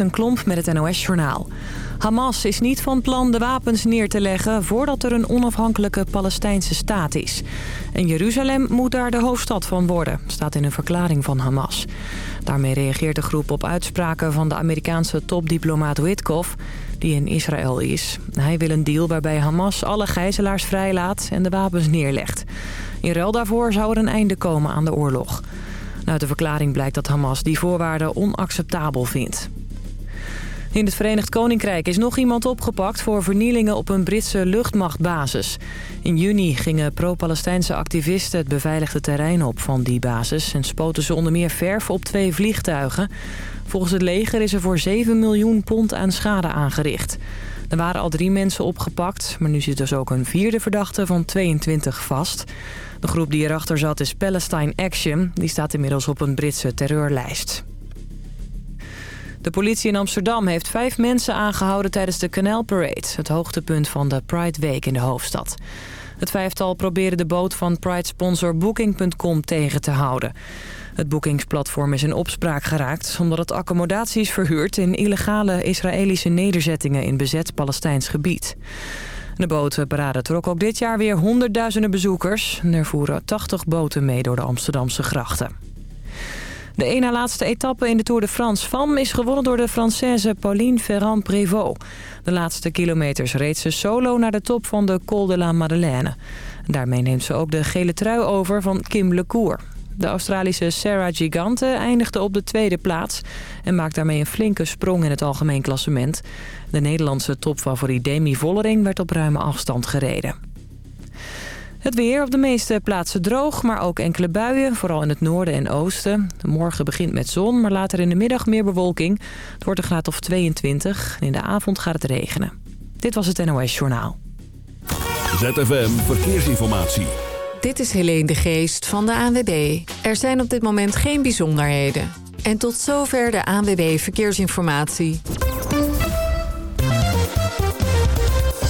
Een klomp met het NOS-journaal. Hamas is niet van plan de wapens neer te leggen... voordat er een onafhankelijke Palestijnse staat is. En Jeruzalem moet daar de hoofdstad van worden... staat in een verklaring van Hamas. Daarmee reageert de groep op uitspraken van de Amerikaanse topdiplomaat Witkoff... die in Israël is. Hij wil een deal waarbij Hamas alle gijzelaars vrijlaat... en de wapens neerlegt. In ruil daarvoor zou er een einde komen aan de oorlog. Uit de verklaring blijkt dat Hamas die voorwaarden onacceptabel vindt. In het Verenigd Koninkrijk is nog iemand opgepakt voor vernielingen op een Britse luchtmachtbasis. In juni gingen pro-Palestijnse activisten het beveiligde terrein op van die basis... en spoten ze onder meer verf op twee vliegtuigen. Volgens het leger is er voor 7 miljoen pond aan schade aangericht. Er waren al drie mensen opgepakt, maar nu zit dus ook een vierde verdachte van 22 vast. De groep die erachter zat is Palestine Action. Die staat inmiddels op een Britse terreurlijst. De politie in Amsterdam heeft vijf mensen aangehouden tijdens de Canal Parade... het hoogtepunt van de Pride Week in de hoofdstad. Het vijftal probeerde de boot van Pride-sponsor Booking.com tegen te houden. Het boekingsplatform is in opspraak geraakt... omdat het accommodaties verhuurt in illegale Israëlische nederzettingen... in bezet Palestijns gebied. De botenparade trok ook dit jaar weer honderdduizenden bezoekers. Er voeren 80 boten mee door de Amsterdamse grachten. De ene laatste etappe in de Tour de France FAM is gewonnen door de Française Pauline Ferrand-Prévot. De laatste kilometers reed ze solo naar de top van de Col de la Madeleine. Daarmee neemt ze ook de gele trui over van Kim LeCour. De Australische Sarah Gigante eindigde op de tweede plaats... en maakt daarmee een flinke sprong in het algemeen klassement. De Nederlandse topfavoriet Demi Vollering werd op ruime afstand gereden. Het weer op de meeste plaatsen droog, maar ook enkele buien, vooral in het noorden en oosten. Morgen begint met zon, maar later in de middag meer bewolking. Het wordt een graad of 22 en in de avond gaat het regenen. Dit was het NOS Journaal. ZFM Verkeersinformatie. Dit is Helene de Geest van de ANWB. Er zijn op dit moment geen bijzonderheden. En tot zover de ANWB Verkeersinformatie.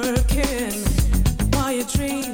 working while you dream.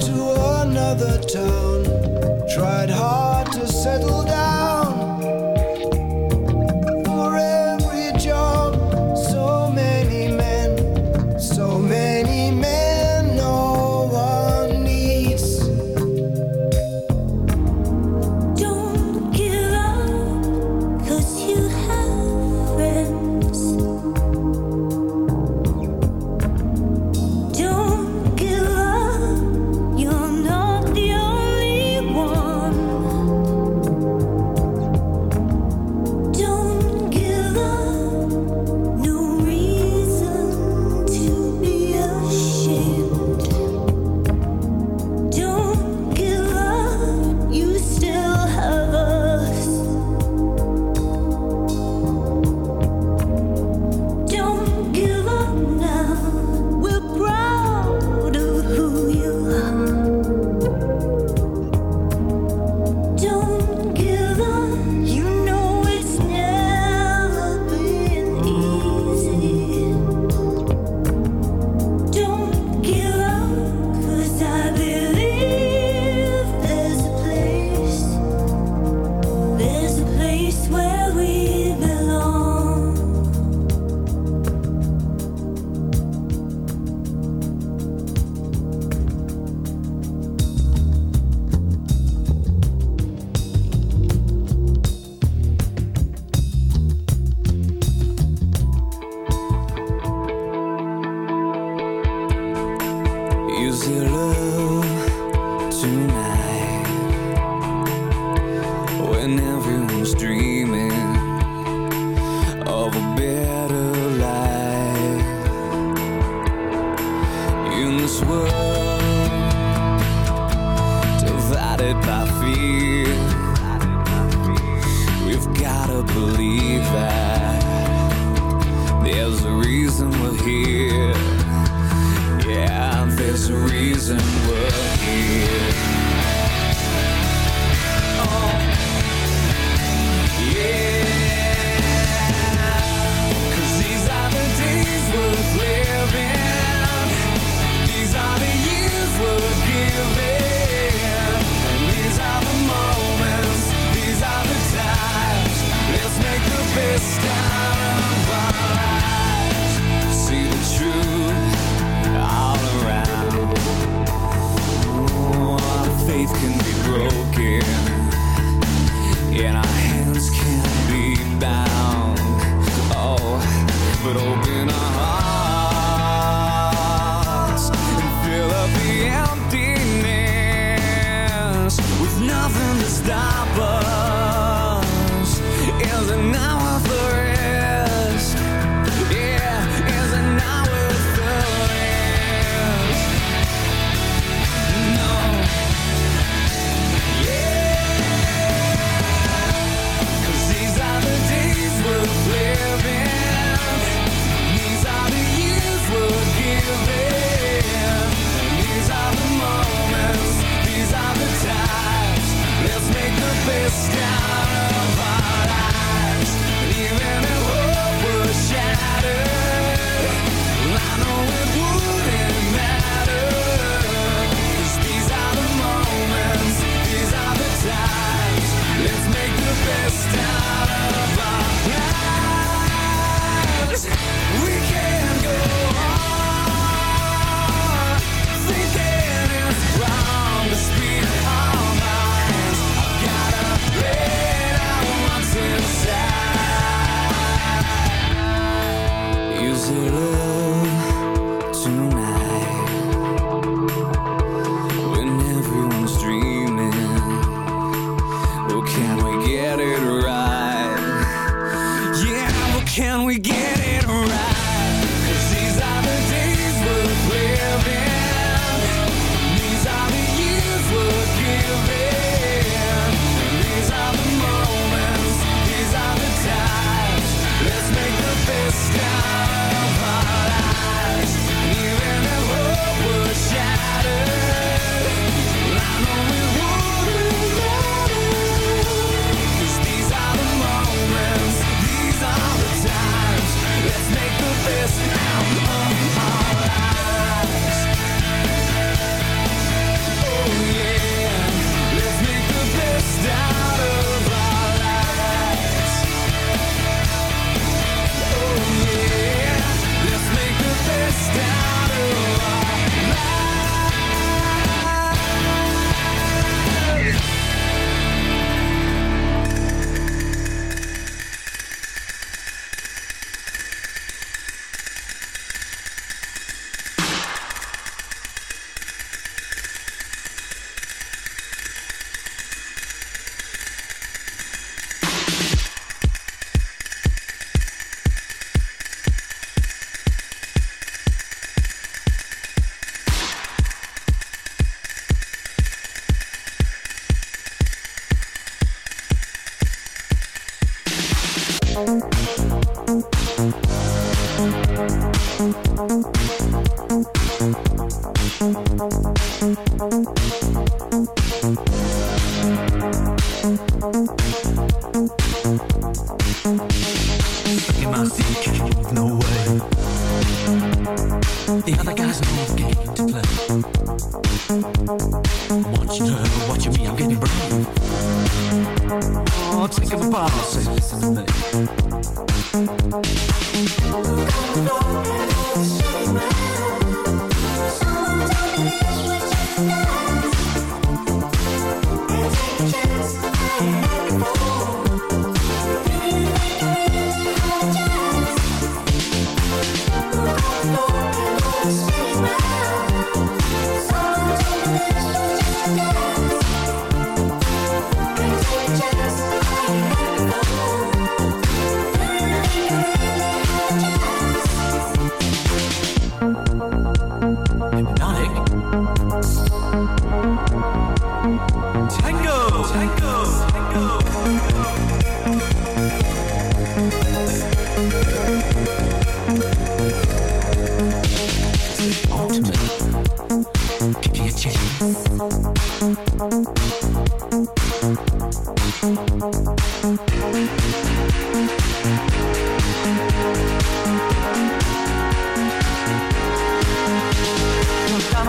to another town. Tried hard. when everyone's dreaming of a better life in this world divided by fear. We've gotta believe that there's a reason we're here. Yeah, there's a reason we're here. teeth can be broken and our hands can be bound. Oh, but open.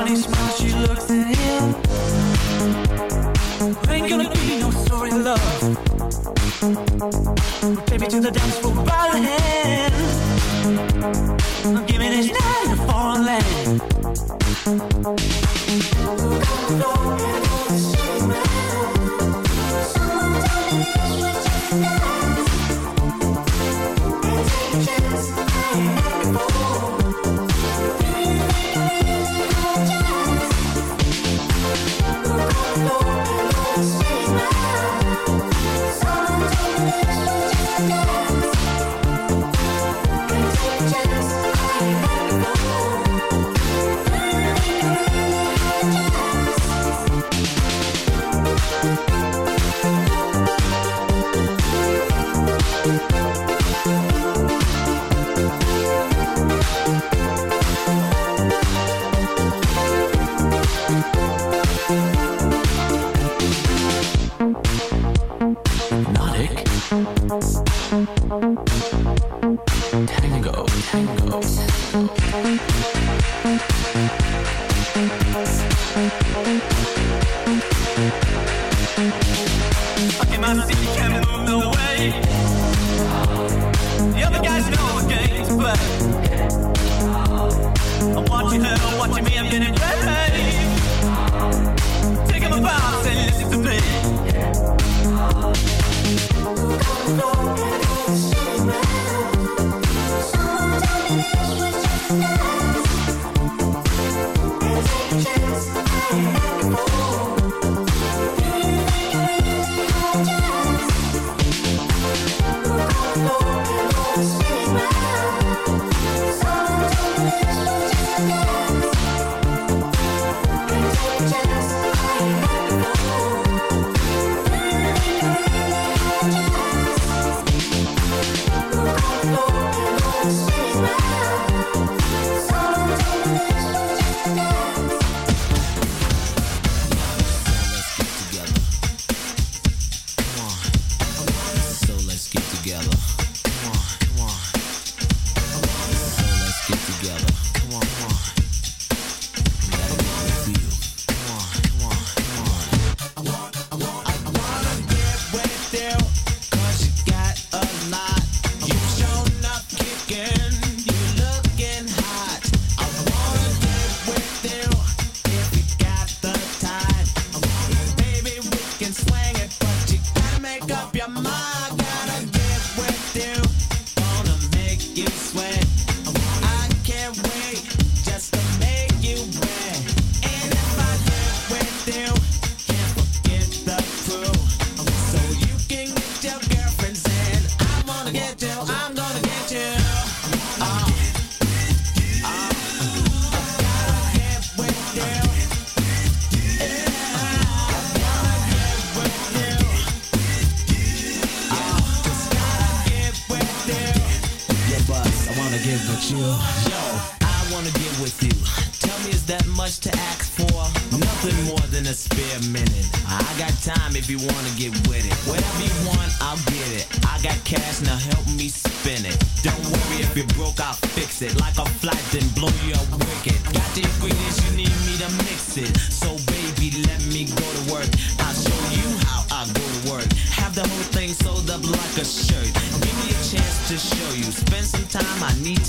funny smile she looks at him. There Ain't gonna be no sorry love. Take me to the dance floor by the hand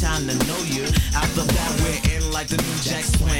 time to know you. After that, we're in like the new Jack Swing.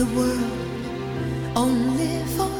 the world only for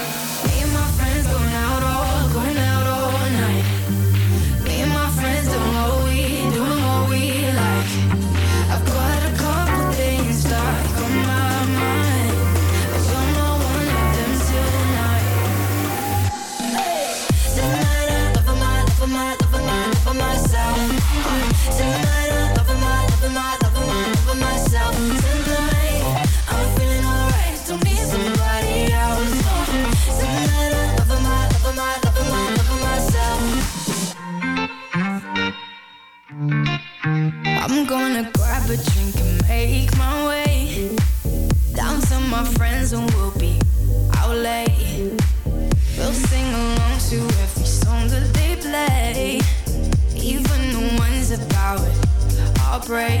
afraid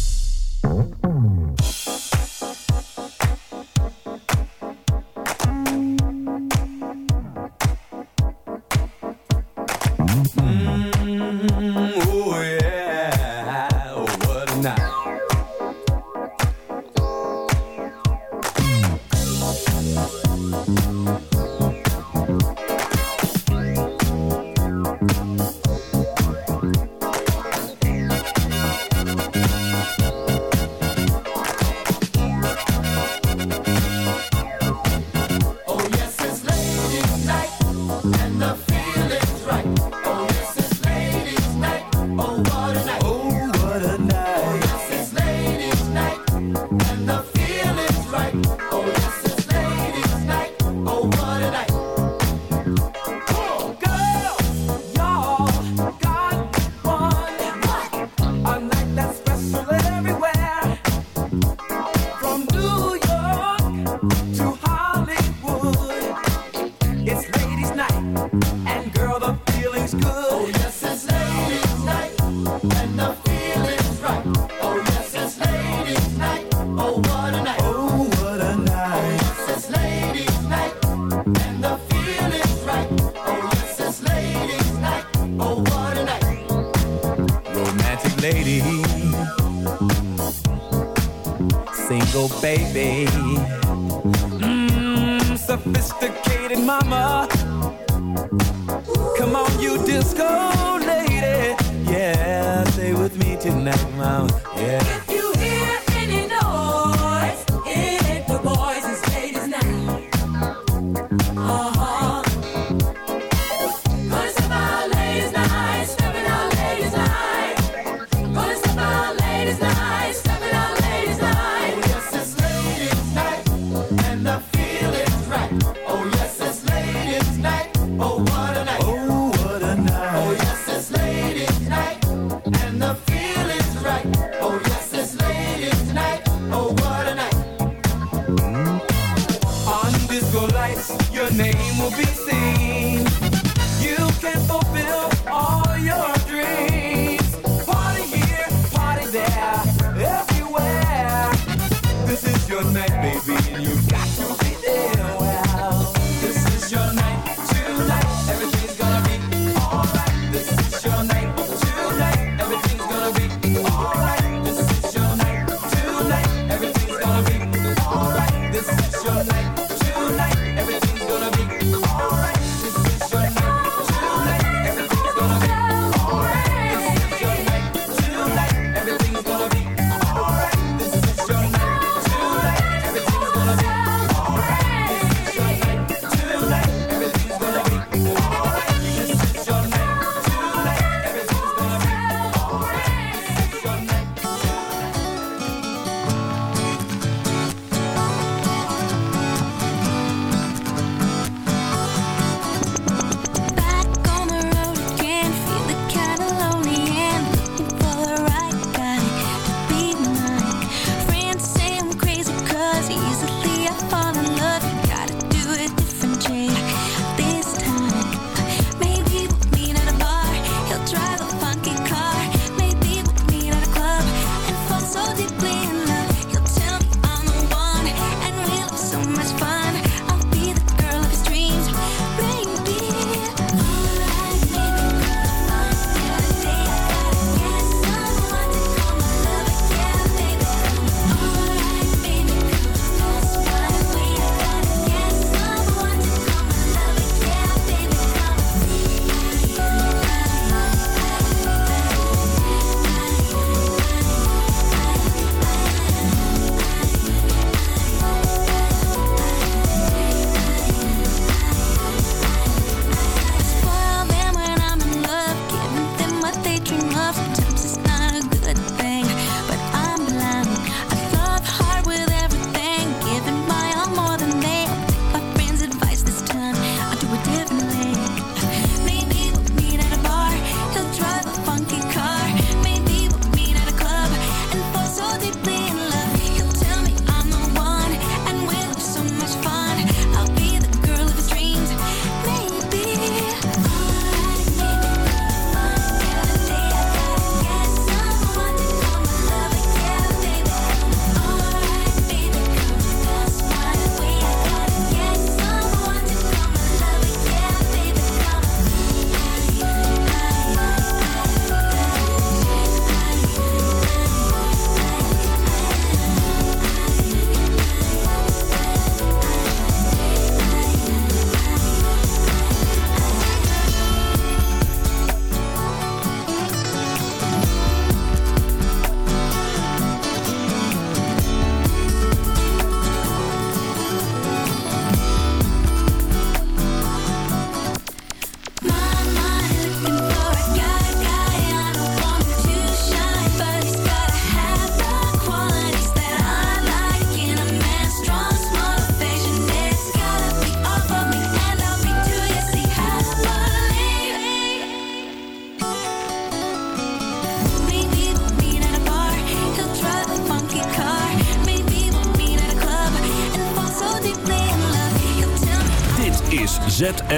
baby.